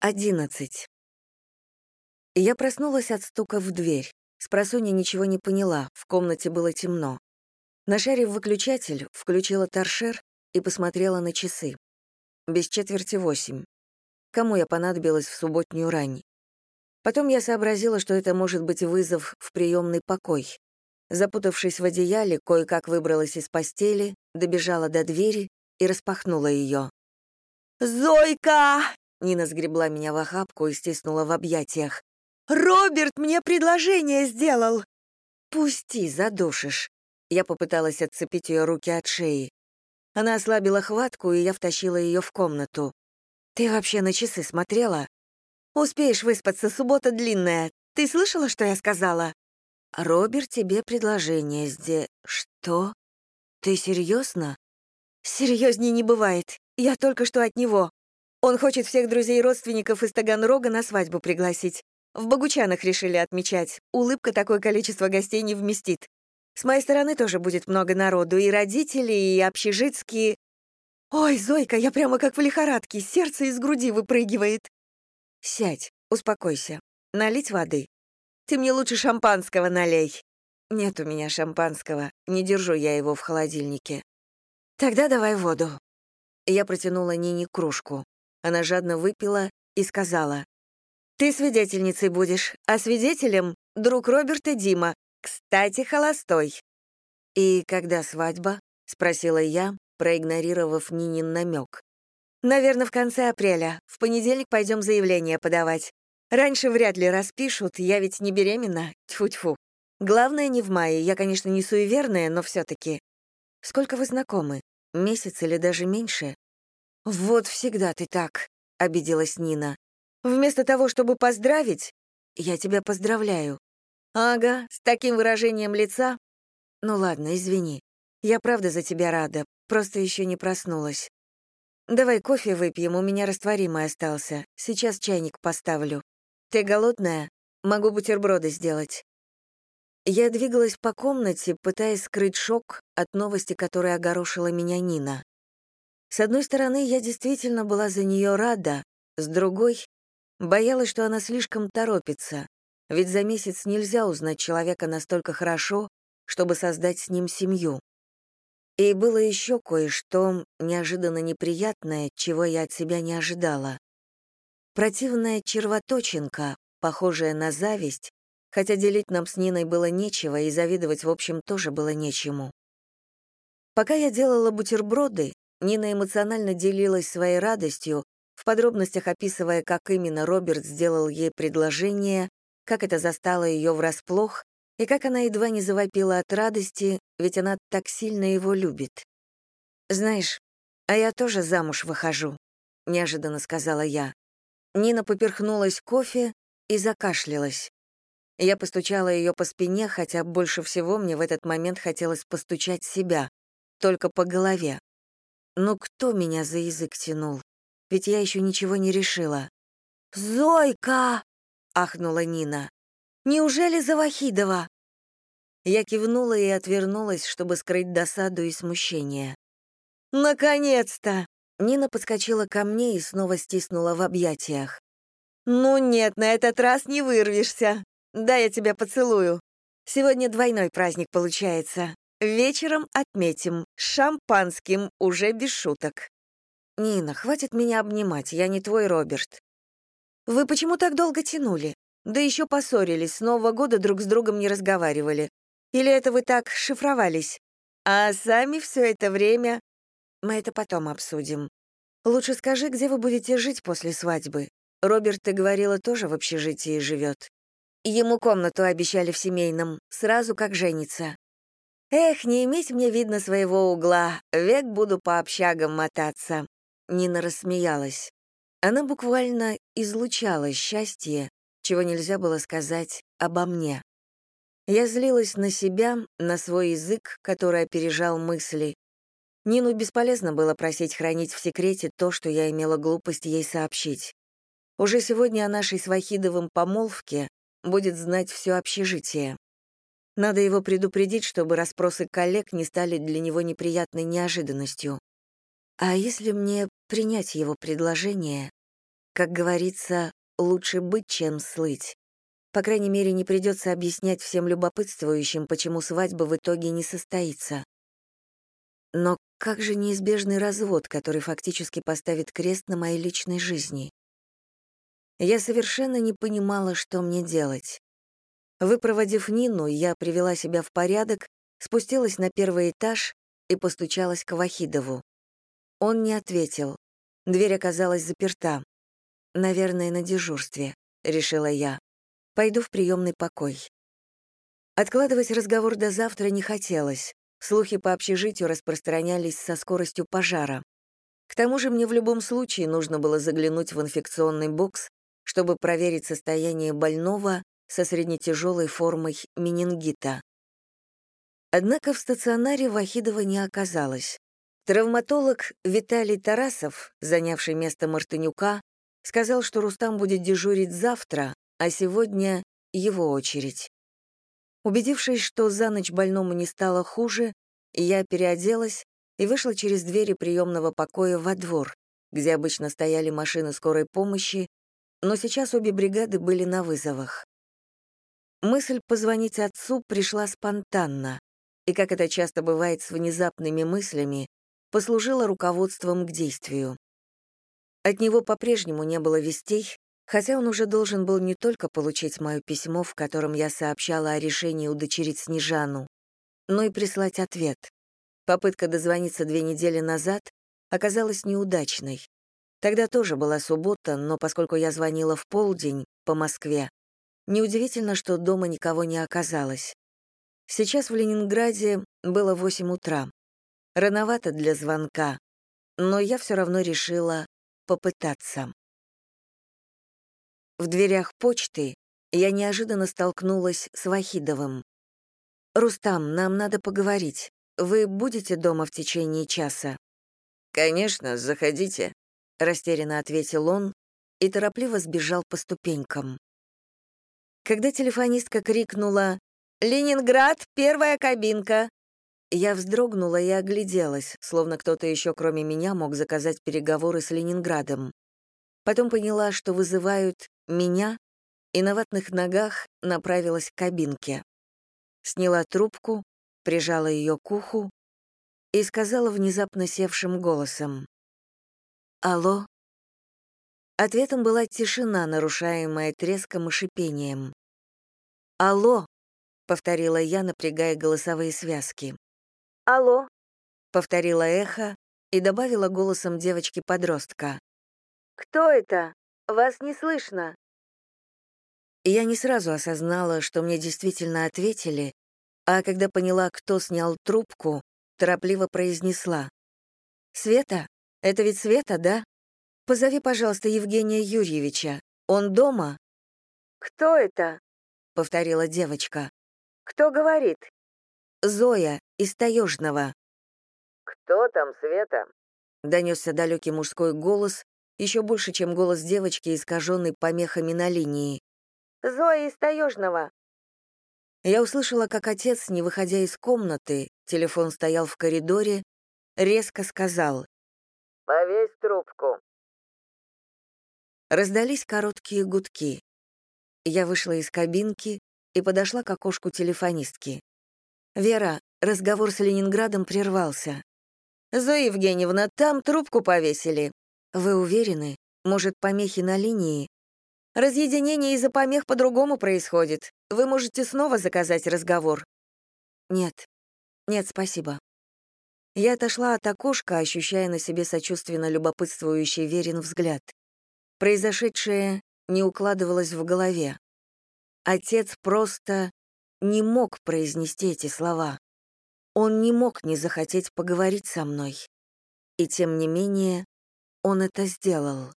11. Я проснулась от стука в дверь. Спросонья ничего не поняла, в комнате было темно. Нашарив выключатель, включила торшер и посмотрела на часы. Без четверти восемь. Кому я понадобилась в субботнюю рань? Потом я сообразила, что это может быть вызов в приемный покой. Запутавшись в одеяле, кое-как выбралась из постели, добежала до двери и распахнула ее. «Зойка!» Нина сгребла меня в охапку и стиснула в объятиях. «Роберт мне предложение сделал!» «Пусти, задушишь!» Я попыталась отцепить ее руки от шеи. Она ослабила хватку, и я втащила ее в комнату. «Ты вообще на часы смотрела?» «Успеешь выспаться, суббота длинная. Ты слышала, что я сказала?» «Роберт тебе предложение сде...» «Что? Ты серьезно?» «Серьезнее не бывает. Я только что от него. Он хочет всех друзей и родственников из Таганрога на свадьбу пригласить. В Богучанах решили отмечать. Улыбка такое количество гостей не вместит. С моей стороны тоже будет много народу, и родители, и общежитские. Ой, Зойка, я прямо как в лихорадке, сердце из груди выпрыгивает. Сядь, успокойся. Налить воды. Ты мне лучше шампанского налей. Нет у меня шампанского, не держу я его в холодильнике. Тогда давай воду. Я протянула Нине кружку. Она жадно выпила и сказала, «Ты свидетельницей будешь, а свидетелем — друг Роберта Дима, кстати, холостой». «И когда свадьба?» — спросила я, проигнорировав Нинин намек. «Наверное, в конце апреля. В понедельник пойдем заявление подавать. Раньше вряд ли распишут, я ведь не беременна. Тьфу-тьфу. Главное, не в мае. Я, конечно, не суеверная, но все таки Сколько вы знакомы? Месяц или даже меньше? «Вот всегда ты так», — обиделась Нина. «Вместо того, чтобы поздравить, я тебя поздравляю». «Ага, с таким выражением лица». «Ну ладно, извини. Я правда за тебя рада, просто еще не проснулась. Давай кофе выпьем, у меня растворимый остался. Сейчас чайник поставлю. Ты голодная? Могу бутерброды сделать». Я двигалась по комнате, пытаясь скрыть шок от новости, которая огорошила меня Нина. С одной стороны, я действительно была за нее рада, с другой — боялась, что она слишком торопится, ведь за месяц нельзя узнать человека настолько хорошо, чтобы создать с ним семью. И было еще кое-что неожиданно неприятное, чего я от себя не ожидала. Противная червоточинка, похожая на зависть, хотя делить нам с Ниной было нечего и завидовать, в общем, тоже было нечему. Пока я делала бутерброды, Нина эмоционально делилась своей радостью, в подробностях описывая, как именно Роберт сделал ей предложение, как это застало ее врасплох, и как она едва не завопила от радости, ведь она так сильно его любит. «Знаешь, а я тоже замуж выхожу», — неожиданно сказала я. Нина поперхнулась кофе и закашлялась. Я постучала ее по спине, хотя больше всего мне в этот момент хотелось постучать себя, только по голове. Ну кто меня за язык тянул? Ведь я еще ничего не решила. «Зойка!» — ахнула Нина. «Неужели за Вахидова?» Я кивнула и отвернулась, чтобы скрыть досаду и смущение. «Наконец-то!» Нина подскочила ко мне и снова стиснула в объятиях. «Ну нет, на этот раз не вырвешься. Да, я тебя поцелую. Сегодня двойной праздник получается. Вечером отметим. Шампанским, уже без шуток. Нина, хватит меня обнимать, я не твой Роберт. Вы почему так долго тянули? Да еще поссорились, с Нового года друг с другом не разговаривали. Или это вы так шифровались? А сами все это время... Мы это потом обсудим. Лучше скажи, где вы будете жить после свадьбы. Роберт, ты говорила, тоже в общежитии живет. Ему комнату обещали в семейном, сразу как женится. Эх, не иметь мне видно своего угла, век буду по общагам мотаться. Нина рассмеялась. Она буквально излучала счастье, чего нельзя было сказать обо мне. Я злилась на себя, на свой язык, который опережал мысли. Нину бесполезно было просить хранить в секрете то, что я имела глупость ей сообщить. Уже сегодня о нашей с Вахидовым помолвке будет знать все общежитие. Надо его предупредить, чтобы расспросы коллег не стали для него неприятной неожиданностью. А если мне принять его предложение? Как говорится, лучше быть, чем слыть. По крайней мере, не придется объяснять всем любопытствующим, почему свадьба в итоге не состоится. Но как же неизбежный развод, который фактически поставит крест на моей личной жизни? Я совершенно не понимала, что мне делать. Выпроводив Нину, я привела себя в порядок, спустилась на первый этаж и постучалась к Вахидову. Он не ответил. Дверь оказалась заперта. «Наверное, на дежурстве», — решила я. «Пойду в приемный покой». Откладывать разговор до завтра не хотелось. Слухи по общежитию распространялись со скоростью пожара. К тому же мне в любом случае нужно было заглянуть в инфекционный бокс, чтобы проверить состояние больного со среднетяжелой формой менингита. Однако в стационаре Вахидова не оказалось. Травматолог Виталий Тарасов, занявший место Мартынюка, сказал, что Рустам будет дежурить завтра, а сегодня его очередь. Убедившись, что за ночь больному не стало хуже, я переоделась и вышла через двери приемного покоя во двор, где обычно стояли машины скорой помощи, но сейчас обе бригады были на вызовах. Мысль позвонить отцу пришла спонтанно, и, как это часто бывает с внезапными мыслями, послужила руководством к действию. От него по-прежнему не было вестей, хотя он уже должен был не только получить мое письмо, в котором я сообщала о решении удочерить Снежану, но и прислать ответ. Попытка дозвониться две недели назад оказалась неудачной. Тогда тоже была суббота, но поскольку я звонила в полдень по Москве, неудивительно, что дома никого не оказалось. Сейчас в Ленинграде было 8 утра. Рановато для звонка, но я все равно решила попытаться. В дверях почты я неожиданно столкнулась с Вахидовым. «Рустам, нам надо поговорить. Вы будете дома в течение часа?» «Конечно, заходите», — растерянно ответил он и торопливо сбежал по ступенькам. Когда телефонистка крикнула «Ленинград, первая кабинка!», я вздрогнула и огляделась, словно кто-то еще кроме меня мог заказать переговоры с Ленинградом. Потом поняла, что вызывают меня, и на ватных ногах направилась к кабинке. Сняла трубку, прижала ее к уху и сказала внезапно севшим голосом. «Алло?» Ответом была тишина, нарушаемая треском и шипением. «Алло!» — повторила я, напрягая голосовые связки. «Алло», — повторила эхо и добавила голосом девочки-подростка. «Кто это? Вас не слышно». Я не сразу осознала, что мне действительно ответили, а когда поняла, кто снял трубку, торопливо произнесла. «Света? Это ведь Света, да? Позови, пожалуйста, Евгения Юрьевича. Он дома?» «Кто это?» — повторила девочка. «Кто говорит?» Зоя из Таежного. «Кто там, Света?» — донесся далекий мужской голос, еще больше, чем голос девочки, искаженный помехами на линии. «Зоя из Таежного». Я услышала, как отец, не выходя из комнаты, телефон стоял в коридоре, резко сказал «Повесь трубку». Раздались короткие гудки. Я вышла из кабинки и подошла к окошку телефонистки. «Вера, разговор с Ленинградом прервался. Зоя Евгеньевна, там трубку повесили. Вы уверены? Может, помехи на линии? Разъединение из-за помех по-другому происходит. Вы можете снова заказать разговор. Нет. Нет, спасибо. Я отошла от окошка, ощущая на себе сочувственно любопытствующий верен взгляд. Произошедшее не укладывалось в голове. Отец просто не мог произнести эти слова. Он не мог не захотеть поговорить со мной. И тем не менее, он это сделал.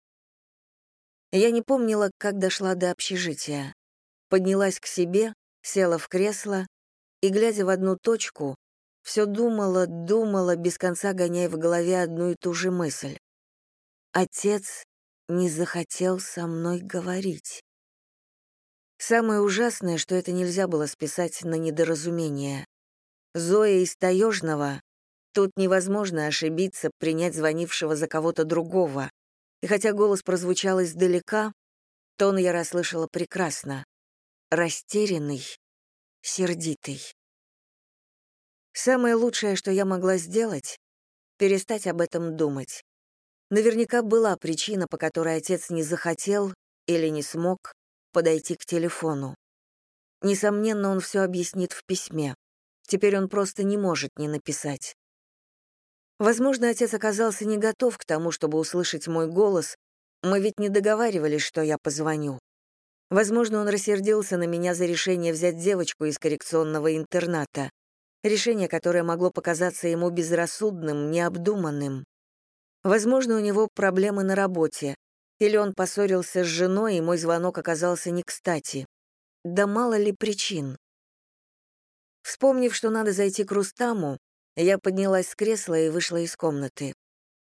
Я не помнила, как дошла до общежития. Поднялась к себе, села в кресло и, глядя в одну точку, все думала, думала, без конца гоняя в голове одну и ту же мысль. Отец не захотел со мной говорить. Самое ужасное, что это нельзя было списать на недоразумение. Зоя из Таежного, тут невозможно ошибиться, принять звонившего за кого-то другого. и хотя голос прозвучал издалека, тон я расслышала прекрасно. Растерянный, сердитый. Самое лучшее, что я могла сделать — перестать об этом думать. Наверняка была причина, по которой отец не захотел или не смог подойти к телефону. Несомненно, он все объяснит в письме. Теперь он просто не может не написать. Возможно, отец оказался не готов к тому, чтобы услышать мой голос. Мы ведь не договаривались, что я позвоню. Возможно, он рассердился на меня за решение взять девочку из коррекционного интерната. Решение, которое могло показаться ему безрассудным, необдуманным. Возможно, у него проблемы на работе. Или он поссорился с женой, и мой звонок оказался не кстати. Да мало ли причин. Вспомнив, что надо зайти к Рустаму, я поднялась с кресла и вышла из комнаты.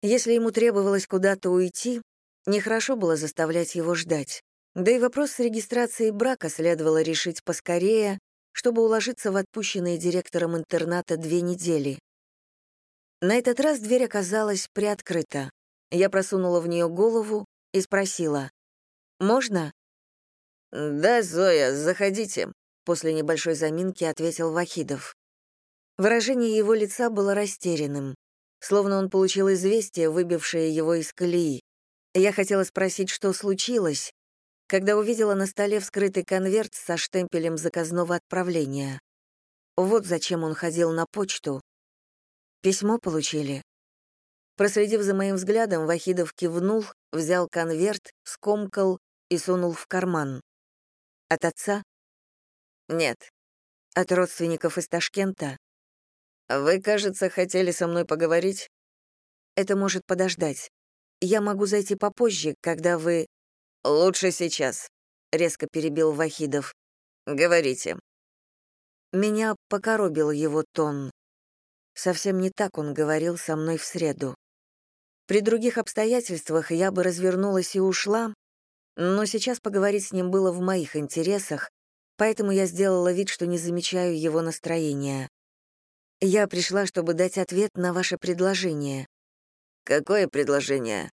Если ему требовалось куда-то уйти, нехорошо было заставлять его ждать. Да и вопрос с регистрацией брака следовало решить поскорее, чтобы уложиться в отпущенные директором интерната две недели. На этот раз дверь оказалась приоткрыта. Я просунула в нее голову и спросила, «Можно?» «Да, Зоя, заходите», — после небольшой заминки ответил Вахидов. Выражение его лица было растерянным, словно он получил известие, выбившее его из колеи. Я хотела спросить, что случилось, когда увидела на столе вскрытый конверт со штемпелем заказного отправления. Вот зачем он ходил на почту. Письмо получили. Проследив за моим взглядом, Вахидов кивнул, взял конверт, скомкал и сунул в карман. От отца? Нет. От родственников из Ташкента? «Вы, кажется, хотели со мной поговорить?» «Это может подождать. Я могу зайти попозже, когда вы...» «Лучше сейчас», — резко перебил Вахидов. «Говорите». Меня покоробил его тон. Совсем не так он говорил со мной в среду. При других обстоятельствах я бы развернулась и ушла, но сейчас поговорить с ним было в моих интересах, поэтому я сделала вид, что не замечаю его настроения. Я пришла, чтобы дать ответ на ваше предложение. Какое предложение?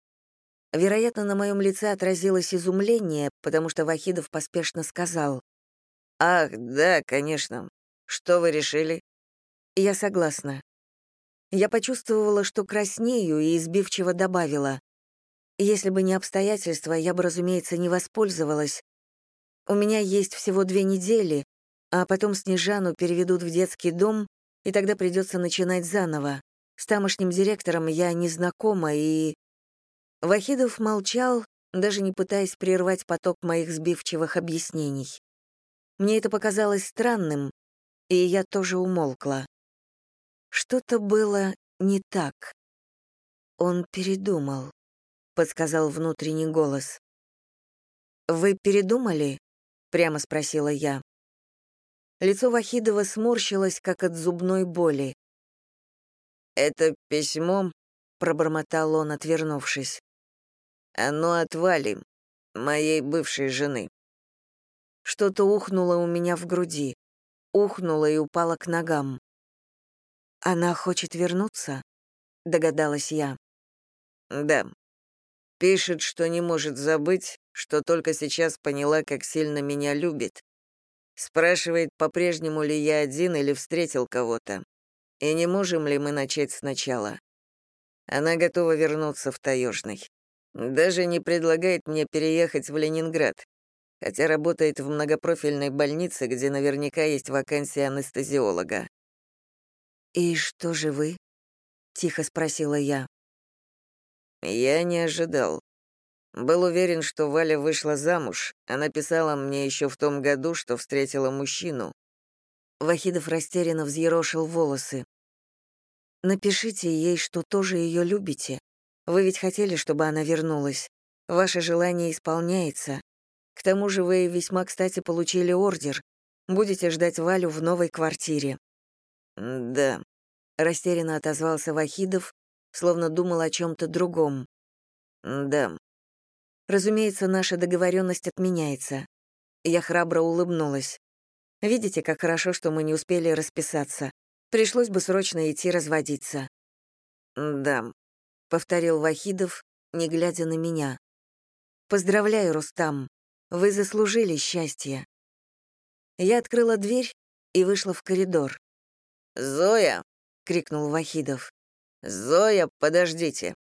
Вероятно, на моем лице отразилось изумление, потому что Вахидов поспешно сказал. «Ах, да, конечно. Что вы решили?» Я согласна. Я почувствовала, что краснею, и избивчиво добавила. Если бы не обстоятельства, я бы, разумеется, не воспользовалась. У меня есть всего две недели, а потом Снежану переведут в детский дом, и тогда придется начинать заново. С тамошним директором я не знакома, и...» Вахидов молчал, даже не пытаясь прервать поток моих сбивчивых объяснений. Мне это показалось странным, и я тоже умолкла. Что-то было не так. Он передумал, — подсказал внутренний голос. «Вы передумали?» — прямо спросила я. Лицо Вахидова сморщилось, как от зубной боли. «Это письмо», — пробормотал он, отвернувшись. «Оно от Вали, моей бывшей жены». Что-то ухнуло у меня в груди, ухнуло и упало к ногам. «Она хочет вернуться?» — догадалась я. «Да. Пишет, что не может забыть, что только сейчас поняла, как сильно меня любит, Спрашивает, по-прежнему ли я один или встретил кого-то. И не можем ли мы начать сначала. Она готова вернуться в Таежный. Даже не предлагает мне переехать в Ленинград, хотя работает в многопрофильной больнице, где наверняка есть вакансия анестезиолога. «И что же вы?» — тихо спросила я. Я не ожидал. Был уверен, что Валя вышла замуж. Она писала мне еще в том году, что встретила мужчину. Вахидов растерянно взъерошил волосы. «Напишите ей, что тоже ее любите. Вы ведь хотели, чтобы она вернулась. Ваше желание исполняется. К тому же вы весьма кстати получили ордер. Будете ждать Валю в новой квартире». «Да», — растерянно отозвался Вахидов, словно думал о чем-то другом. «Да, Разумеется, наша договоренность отменяется. Я храбро улыбнулась. Видите, как хорошо, что мы не успели расписаться. Пришлось бы срочно идти разводиться. «Да», — повторил Вахидов, не глядя на меня. «Поздравляю, Рустам. Вы заслужили счастье». Я открыла дверь и вышла в коридор. «Зоя!» — крикнул Вахидов. «Зоя, подождите!»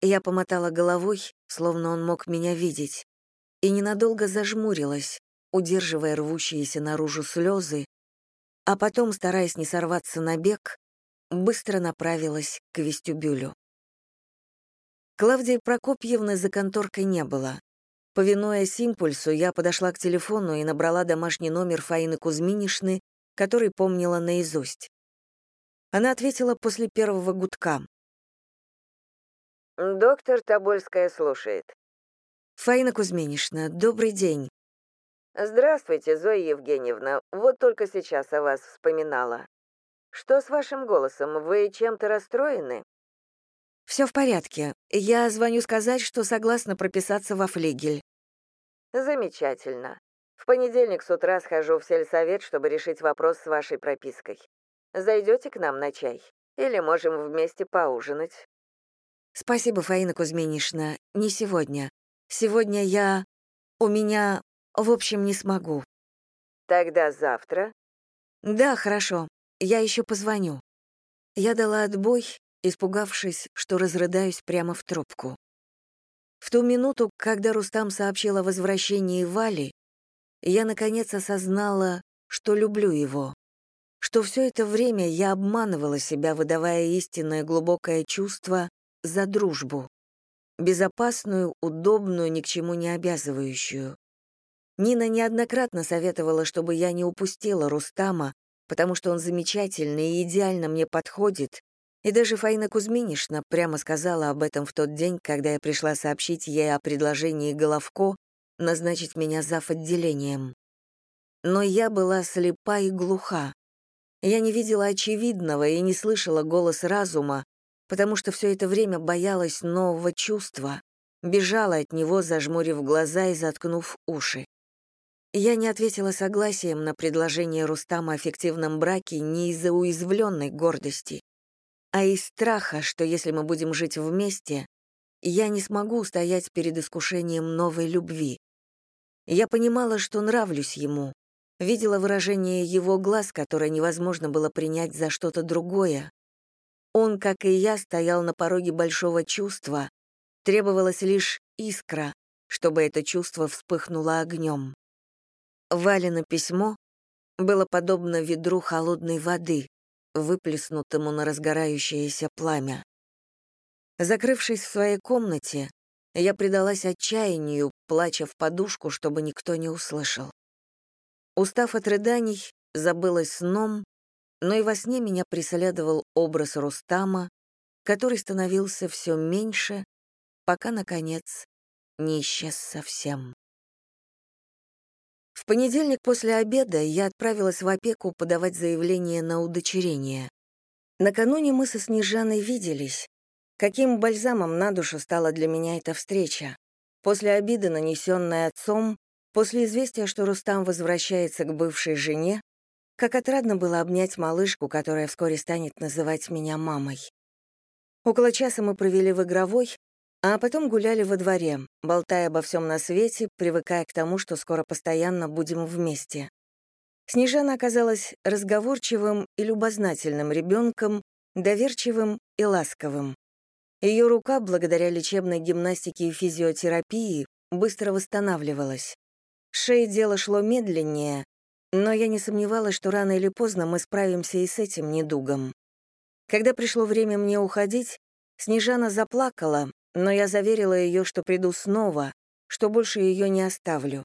Я помотала головой, словно он мог меня видеть, и ненадолго зажмурилась, удерживая рвущиеся наружу слезы, а потом, стараясь не сорваться на бег, быстро направилась к вестибюлю. Клавдии Прокопьевны за конторкой не было. Повинуясь импульсу, я подошла к телефону и набрала домашний номер Фаины Кузьминишны, который помнила наизусть. Она ответила после первого гудка. «Доктор Тобольская слушает». «Фаина Кузьминишна, добрый день. «Здравствуйте, Зоя Евгеньевна. Вот только сейчас о вас вспоминала. Что с вашим голосом? Вы чем-то расстроены?» «Все в порядке. Я звоню сказать, что согласна прописаться во флигель». «Замечательно. В понедельник с утра схожу в сельсовет, чтобы решить вопрос с вашей пропиской. Зайдете к нам на чай? Или можем вместе поужинать?» «Спасибо, Фаина Кузьминишна. Не сегодня. Сегодня я... У меня в общем, не смогу. Тогда завтра? Да, хорошо. Я еще позвоню. Я дала отбой, испугавшись, что разрыдаюсь прямо в трубку. В ту минуту, когда Рустам сообщил о возвращении Вали, я наконец осознала, что люблю его, что все это время я обманывала себя, выдавая истинное глубокое чувство за дружбу, безопасную, удобную, ни к чему не обязывающую. Нина неоднократно советовала, чтобы я не упустила Рустама, потому что он замечательный и идеально мне подходит, и даже Фаина Кузьминишна прямо сказала об этом в тот день, когда я пришла сообщить ей о предложении Головко назначить меня зав. отделением. Но я была слепа и глуха. Я не видела очевидного и не слышала голос разума, потому что все это время боялась нового чувства, бежала от него, зажмурив глаза и заткнув уши. Я не ответила согласием на предложение Рустама о фиктивном браке не из-за уязвленной гордости, а из страха, что если мы будем жить вместе, я не смогу устоять перед искушением новой любви. Я понимала, что нравлюсь ему, видела выражение его глаз, которое невозможно было принять за что-то другое. Он, как и я, стоял на пороге большого чувства, требовалась лишь искра, чтобы это чувство вспыхнуло огнем. Валено письмо было подобно ведру холодной воды, выплеснутому на разгорающееся пламя. Закрывшись в своей комнате, я предалась отчаянию, плача в подушку, чтобы никто не услышал. Устав от рыданий, забылась сном, но и во сне меня преследовал образ Рустама, который становился все меньше, пока, наконец, не исчез совсем. В понедельник после обеда я отправилась в опеку подавать заявление на удочерение. Накануне мы со Снежаной виделись. Каким бальзамом на душу стала для меня эта встреча. После обиды, нанесенной отцом, после известия, что Рустам возвращается к бывшей жене, как отрадно было обнять малышку, которая вскоре станет называть меня мамой. Около часа мы провели в игровой, а потом гуляли во дворе, болтая обо всем на свете, привыкая к тому, что скоро постоянно будем вместе. Снежана оказалась разговорчивым и любознательным ребенком, доверчивым и ласковым. Ее рука, благодаря лечебной гимнастике и физиотерапии, быстро восстанавливалась. Шее дело шло медленнее, но я не сомневалась, что рано или поздно мы справимся и с этим недугом. Когда пришло время мне уходить, Снежана заплакала, но я заверила ее, что приду снова, что больше ее не оставлю.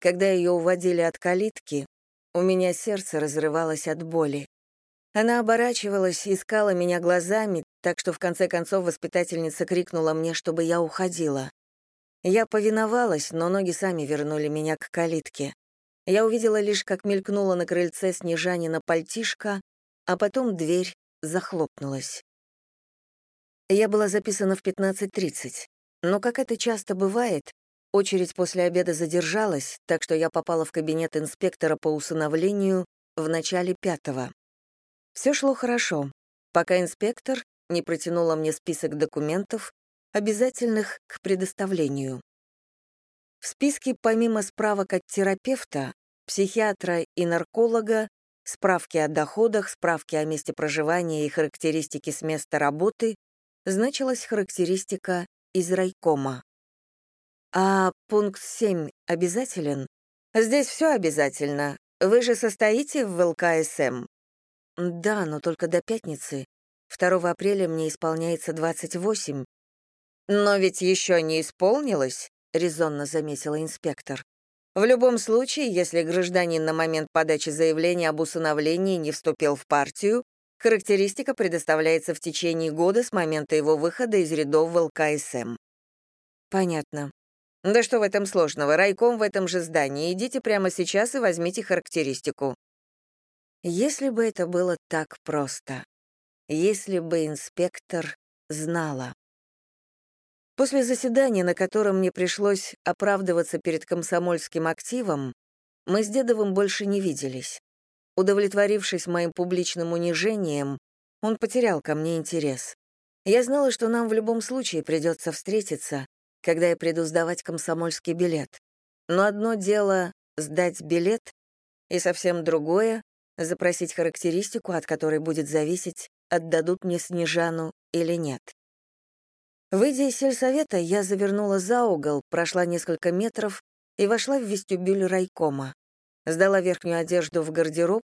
Когда ее уводили от калитки, у меня сердце разрывалось от боли. Она оборачивалась, искала меня глазами, так что в конце концов воспитательница крикнула мне, чтобы я уходила. Я повиновалась, но ноги сами вернули меня к калитке. Я увидела лишь, как мелькнула на крыльце Снежанина пальтишка, а потом дверь захлопнулась. Я была записана в 15.30, но, как это часто бывает, очередь после обеда задержалась, так что я попала в кабинет инспектора по усыновлению в начале пятого. Все шло хорошо, пока инспектор не протянула мне список документов, обязательных к предоставлению. В списке помимо справок от терапевта, психиатра и нарколога, справки о доходах, справки о месте проживания и характеристики с места работы, значилась характеристика из райкома. А пункт 7 обязателен? Здесь все обязательно. Вы же состоите в ЛКСМ? Да, но только до пятницы. 2 апреля мне исполняется 28. Но ведь еще не исполнилось, резонно заметила инспектор. В любом случае, если гражданин на момент подачи заявления об усыновлении не вступил в партию, характеристика предоставляется в течение года с момента его выхода из рядов в. Понятно. Да что в этом сложного? Райком в этом же здании. Идите прямо сейчас и возьмите характеристику. Если бы это было так просто. Если бы инспектор знала. После заседания, на котором мне пришлось оправдываться перед комсомольским активом, мы с Дедовым больше не виделись. Удовлетворившись моим публичным унижением, он потерял ко мне интерес. Я знала, что нам в любом случае придется встретиться, когда я приду сдавать комсомольский билет. Но одно дело — сдать билет, и совсем другое — запросить характеристику, от которой будет зависеть, отдадут мне Снежану или нет. Выйдя из сельсовета, я завернула за угол, прошла несколько метров и вошла в вестибюль райкома. Сдала верхнюю одежду в гардероб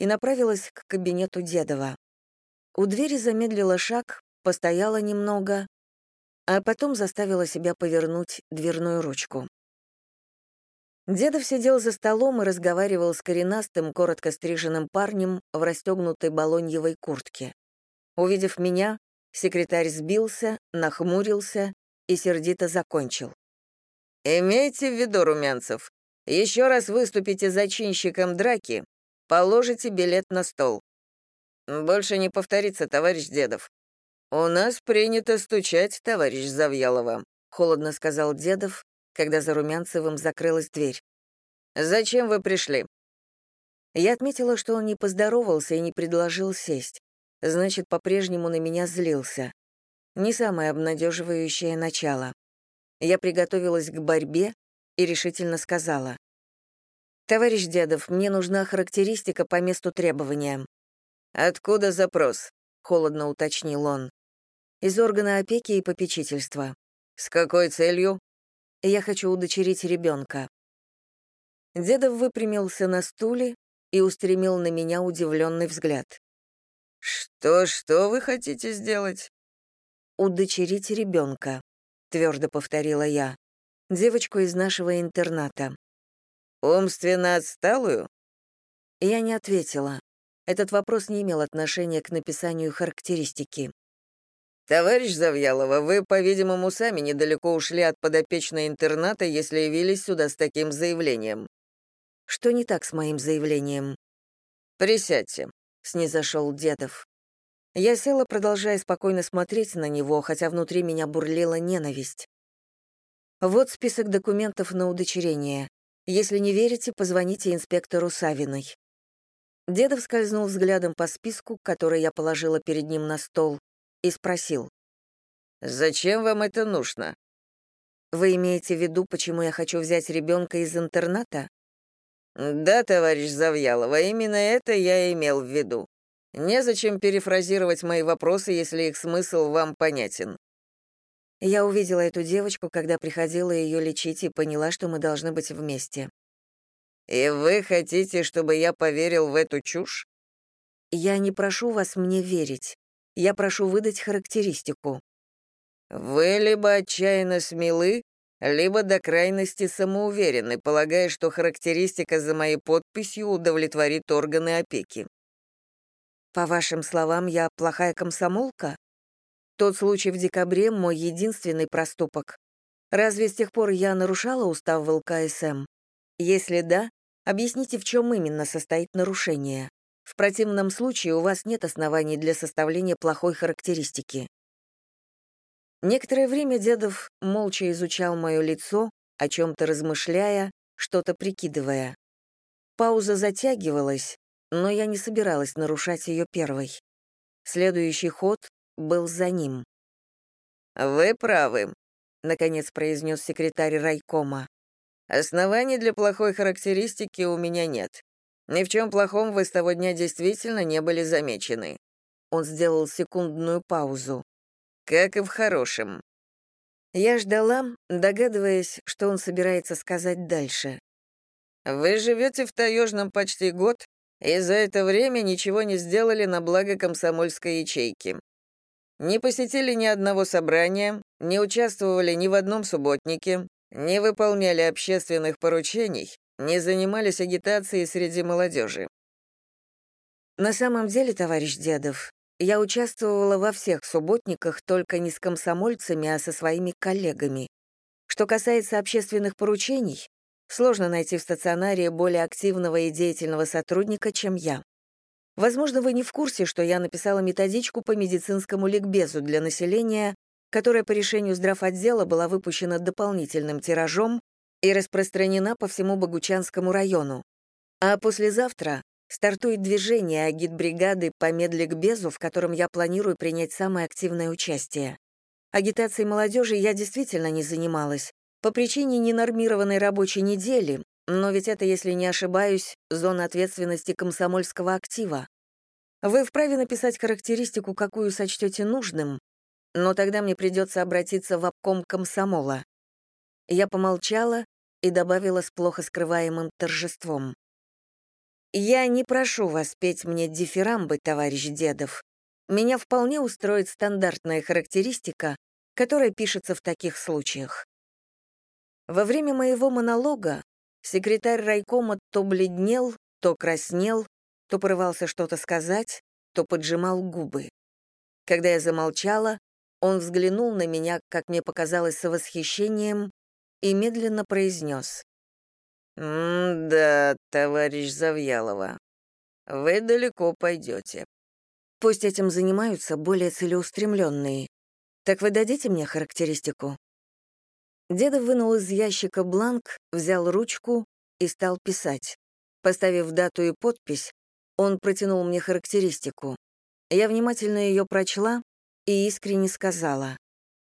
и направилась к кабинету Дедова. У двери замедлила шаг, постояла немного, а потом заставила себя повернуть дверную ручку. Дедов сидел за столом и разговаривал с коренастым, коротко стриженным парнем в расстегнутой балоньевой куртке. Увидев меня, Секретарь сбился, нахмурился и сердито закончил. «Имейте в виду, Румянцев, еще раз выступите зачинщиком драки, положите билет на стол. Больше не повторится, товарищ Дедов. У нас принято стучать, товарищ Завьялова», — холодно сказал Дедов, когда за Румянцевым закрылась дверь. «Зачем вы пришли?» Я отметила, что он не поздоровался и не предложил сесть значит, по-прежнему на меня злился. Не самое обнадеживающее начало. Я приготовилась к борьбе и решительно сказала. «Товарищ Дедов, мне нужна характеристика по месту требования». «Откуда запрос?» — холодно уточнил он. «Из органа опеки и попечительства». «С какой целью?» «Я хочу удочерить ребенка». Дедов выпрямился на стуле и устремил на меня удивленный взгляд. «Что-что вы хотите сделать?» «Удочерить ребенка», — твердо повторила я. «Девочку из нашего интерната». «Умственно отсталую?» Я не ответила. Этот вопрос не имел отношения к написанию характеристики. «Товарищ Завьялова, вы, по-видимому, сами недалеко ушли от подопечной интерната, если явились сюда с таким заявлением». «Что не так с моим заявлением?» «Присядьте», — снизошел Дедов. Я села, продолжая спокойно смотреть на него, хотя внутри меня бурлила ненависть. Вот список документов на удочерение. Если не верите, позвоните инспектору Савиной. Дедов скользнул взглядом по списку, который я положила перед ним на стол, и спросил. «Зачем вам это нужно?» «Вы имеете в виду, почему я хочу взять ребенка из интерната?» «Да, товарищ Завьялова, именно это я имел в виду. Незачем перефразировать мои вопросы, если их смысл вам понятен». Я увидела эту девочку, когда приходила ее лечить, и поняла, что мы должны быть вместе. «И вы хотите, чтобы я поверил в эту чушь?» «Я не прошу вас мне верить. Я прошу выдать характеристику». «Вы либо отчаянно смелы, либо до крайности самоуверены, полагая, что характеристика за моей подписью удовлетворит органы опеки. По вашим словам, я плохая комсомолка? Тот случай в декабре — мой единственный проступок. Разве с тех пор я нарушала устав в ЛКСМ? Если да, объясните, в чем именно состоит нарушение. В противном случае у вас нет оснований для составления плохой характеристики. Некоторое время Дедов молча изучал мое лицо, о чем-то размышляя, что-то прикидывая. Пауза затягивалась, но я не собиралась нарушать ее первой. Следующий ход был за ним. «Вы правы», — наконец произнес секретарь райкома. «Оснований для плохой характеристики у меня нет. Ни в чем плохом вы с того дня действительно не были замечены». Он сделал секундную паузу. «Как и в хорошем». Я ждала, догадываясь, что он собирается сказать дальше. «Вы живете в Таежном почти год, и за это время ничего не сделали на благо комсомольской ячейки. Не посетили ни одного собрания, не участвовали ни в одном субботнике, не выполняли общественных поручений, не занимались агитацией среди молодежи. На самом деле, товарищ Дедов, я участвовала во всех субботниках только не с комсомольцами, а со своими коллегами. Что касается общественных поручений, сложно найти в стационаре более активного и деятельного сотрудника, чем я. Возможно, вы не в курсе, что я написала методичку по медицинскому ликбезу для населения, которая по решению здравотдела была выпущена дополнительным тиражом и распространена по всему Богучанскому району. А послезавтра стартует движение агитбригады по медликбезу, в котором я планирую принять самое активное участие. Агитацией молодежи я действительно не занималась, по причине ненормированной рабочей недели, но ведь это, если не ошибаюсь, зона ответственности комсомольского актива. Вы вправе написать характеристику, какую сочтете нужным, но тогда мне придется обратиться в обком комсомола. Я помолчала и добавила с плохо скрываемым торжеством. «Я не прошу вас петь мне дифирамбы, товарищ Дедов. Меня вполне устроит стандартная характеристика, которая пишется в таких случаях. Во время моего монолога Секретарь райкома то бледнел, то краснел, то порывался что-то сказать, то поджимал губы. Когда я замолчала, он взглянул на меня, как мне показалось, с восхищением, и медленно произнес. «Да, товарищ Завьялова, вы далеко пойдете. Пусть этим занимаются более целеустремленные. Так вы дадите мне характеристику?» Деда вынул из ящика бланк, взял ручку и стал писать. Поставив дату и подпись, он протянул мне характеристику. Я внимательно ее прочла и искренне сказала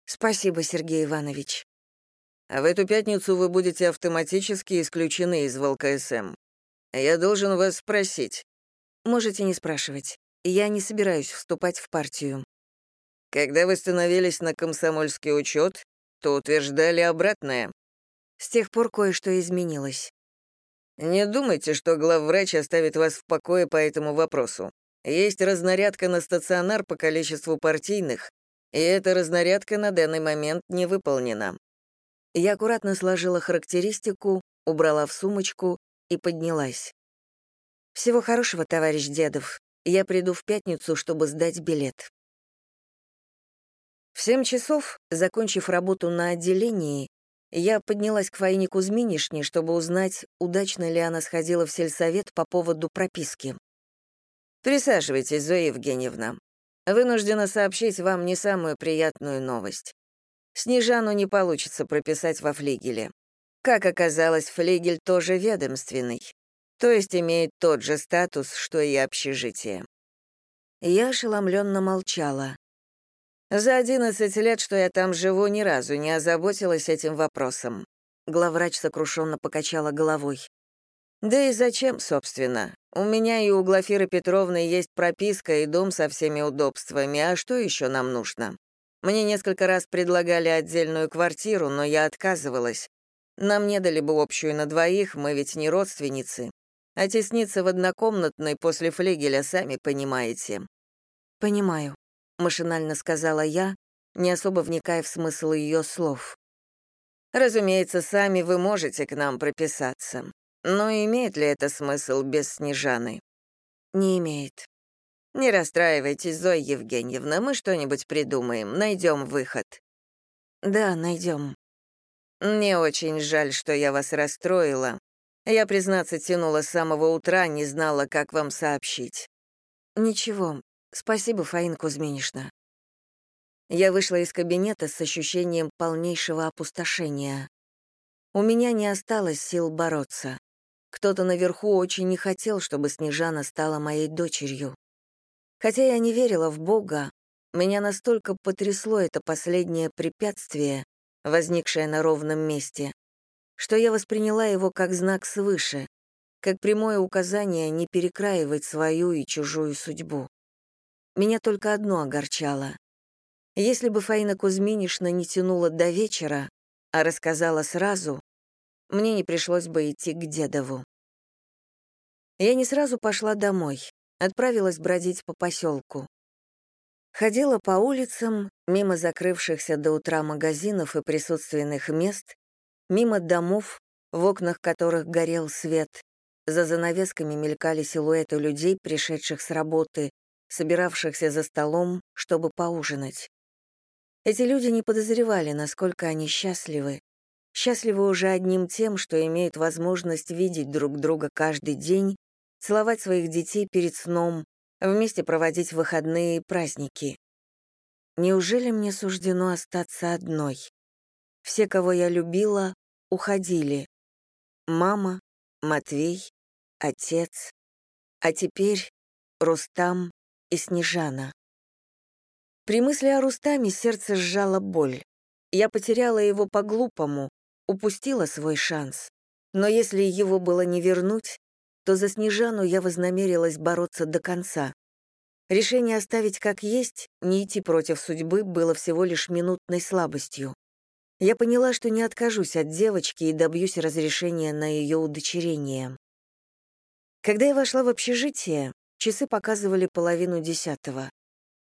«Спасибо, Сергей Иванович». «А в эту пятницу вы будете автоматически исключены из ВЛКСМ. Я должен вас спросить». «Можете не спрашивать. Я не собираюсь вступать в партию». «Когда вы становились на комсомольский учет, то утверждали обратное. С тех пор кое-что изменилось. Не думайте, что главврач оставит вас в покое по этому вопросу. Есть разнарядка на стационар по количеству партийных, и эта разнарядка на данный момент не выполнена. Я аккуратно сложила характеристику, убрала в сумочку и поднялась. «Всего хорошего, товарищ Дедов. Я приду в пятницу, чтобы сдать билет». В семь часов, закончив работу на отделении, я поднялась к Фаине Кузьминишне, чтобы узнать, удачно ли она сходила в сельсовет по поводу прописки. «Присаживайтесь, Зоя Евгеньевна. Вынуждена сообщить вам не самую приятную новость. Снежану не получится прописать во флигеле. Как оказалось, флигель тоже ведомственный, то есть имеет тот же статус, что и общежитие. Я ошеломленно молчала. За 11 лет, что я там живу, ни разу не озаботилась этим вопросом. Главврач сокрушенно покачала головой. Да и зачем, собственно? У меня и у Глафиры Петровны есть прописка и дом со всеми удобствами, а что еще нам нужно? Мне несколько раз предлагали отдельную квартиру, но я отказывалась. Нам не дали бы общую на двоих, мы ведь не родственницы. А тесниться в однокомнатной после флигеля, сами понимаете. Понимаю машинально сказала я, не особо вникая в смысл ее слов. Разумеется, сами вы можете к нам прописаться. Но имеет ли это смысл без Снежаны? Не имеет. Не расстраивайтесь, Зоя Евгеньевна, мы что-нибудь придумаем, найдем выход. Да, найдем. Мне очень жаль, что я вас расстроила. Я, признаться, тянула с самого утра, не знала, как вам сообщить. Ничего, Спасибо, Фаин Кузьминишна. Я вышла из кабинета с ощущением полнейшего опустошения. У меня не осталось сил бороться. Кто-то наверху очень не хотел, чтобы Снежана стала моей дочерью. Хотя я не верила в Бога, Меня настолько потрясло это последнее препятствие, возникшее на ровном месте, что я восприняла его как знак свыше, как прямое указание не перекраивать свою и чужую судьбу. Меня только одно огорчало. Если бы Фаина Кузьминишна не тянула до вечера, а рассказала сразу, мне не пришлось бы идти к Дедову. Я не сразу пошла домой, отправилась бродить по поселку. Ходила по улицам, мимо закрывшихся до утра магазинов и присутственных мест, мимо домов, в окнах которых горел свет. За занавесками мелькали силуэты людей, пришедших с работы, собиравшихся за столом, чтобы поужинать. Эти люди не подозревали, насколько они счастливы. Счастливы уже одним тем, что имеют возможность видеть друг друга каждый день, целовать своих детей перед сном, вместе проводить выходные и праздники. Неужели мне суждено остаться одной? Все, кого я любила, уходили. Мама, Матвей, отец, а теперь Рустам и Снежана. При мысли о Рустаме сердце сжало боль. Я потеряла его по-глупому, упустила свой шанс. Но если его было не вернуть, то за Снежану я вознамерилась бороться до конца. Решение оставить как есть, не идти против судьбы, было всего лишь минутной слабостью. Я поняла, что не откажусь от девочки и добьюсь разрешения на ее удочерение. Когда я вошла в общежитие, часы показывали половину десятого.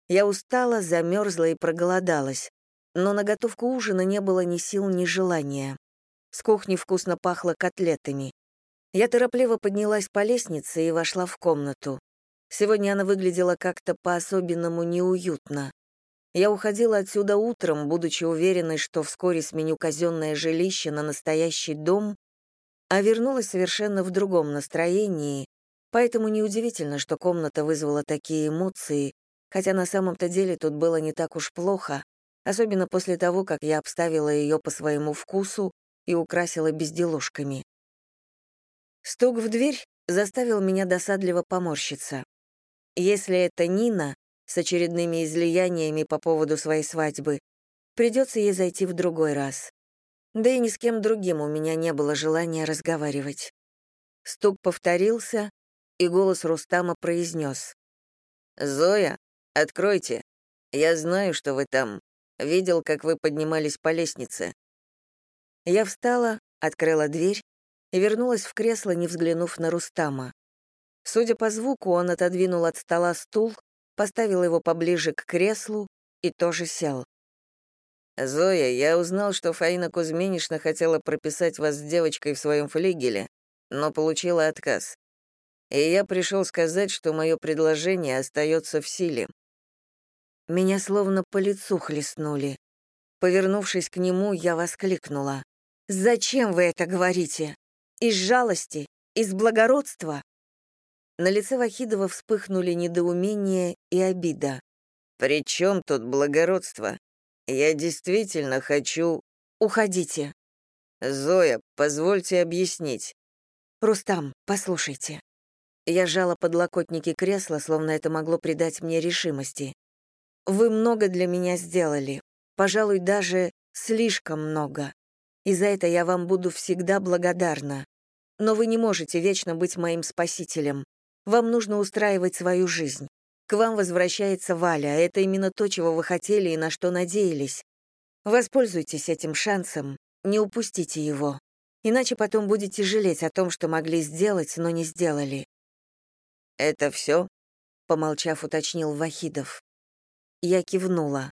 Я устала, замерзла и проголодалась, но на готовку ужина не было ни сил, ни желания. С кухни вкусно пахло котлетами. Я торопливо поднялась по лестнице и вошла в комнату. Сегодня она выглядела как-то по-особенному неуютно. Я уходила отсюда утром, будучи уверенной, что вскоре сменю казенное жилище на настоящий дом, а вернулась совершенно в другом настроении, поэтому неудивительно, что комната вызвала такие эмоции, хотя на самом-то деле тут было не так уж плохо, особенно после того, как я обставила ее по своему вкусу и украсила безделушками. Стук в дверь заставил меня досадливо поморщиться. Если это Нина с очередными излияниями по поводу своей свадьбы, придется ей зайти в другой раз. Да и ни с кем другим у меня не было желания разговаривать. Стук повторился, и голос Рустама произнес. «Зоя, откройте. Я знаю, что вы там. Видел, как вы поднимались по лестнице». Я встала, открыла дверь и вернулась в кресло, не взглянув на Рустама. Судя по звуку, он отодвинул от стола стул, поставил его поближе к креслу и тоже сел. «Зоя, я узнал, что Фаина Кузьминишна хотела прописать вас с девочкой в своем флигеле, но получила отказ. И я пришел сказать, что мое предложение остается в силе». Меня словно по лицу хлестнули. Повернувшись к нему, я воскликнула. «Зачем вы это говорите? Из жалости? Из благородства?» На лице Вахидова вспыхнули недоумение и обида. «При чем тут благородство? Я действительно хочу...» «Уходите». «Зоя, позвольте объяснить». «Рустам, послушайте». Я сжала подлокотники кресла, словно это могло придать мне решимости. «Вы много для меня сделали. Пожалуй, даже слишком много. И за это я вам буду всегда благодарна. Но вы не можете вечно быть моим спасителем. Вам нужно устраивать свою жизнь. К вам возвращается Валя, а это именно то, чего вы хотели и на что надеялись. Воспользуйтесь этим шансом, не упустите его. Иначе потом будете жалеть о том, что могли сделать, но не сделали. «Это все?» — помолчав, уточнил Вахидов. Я кивнула.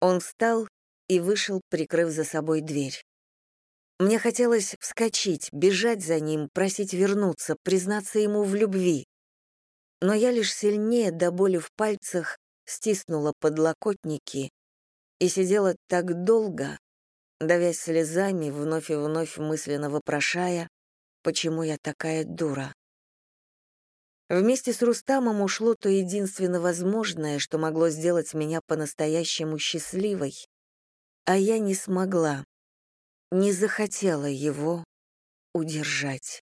Он встал и вышел, прикрыв за собой дверь. Мне хотелось вскочить, бежать за ним, просить вернуться, признаться ему в любви. Но я лишь сильнее до боли в пальцах стиснула подлокотники и сидела так долго, давясь слезами, вновь и вновь мысленно вопрошая, почему я такая дура. Вместе с Рустамом ушло то единственно возможное, что могло сделать меня по-настоящему счастливой, а я не смогла не захотела его удержать.